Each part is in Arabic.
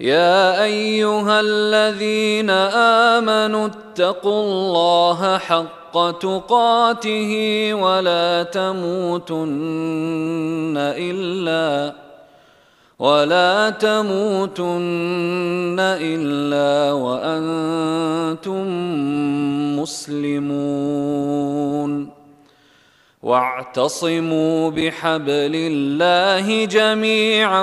يا أيها الذين آمنوا اتقوا الله حق تقاته ولا تموتن إلا ولا تموتن إلا وأنتم مسلمون. واعتصموا بحبل الله جميعا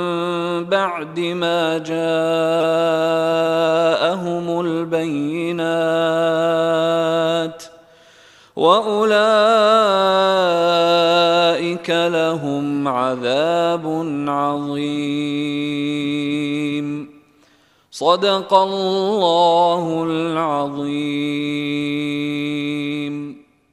بعد ما جاءهم البينات وأولئك لهم عذاب عظيم. صدق الله العظيم.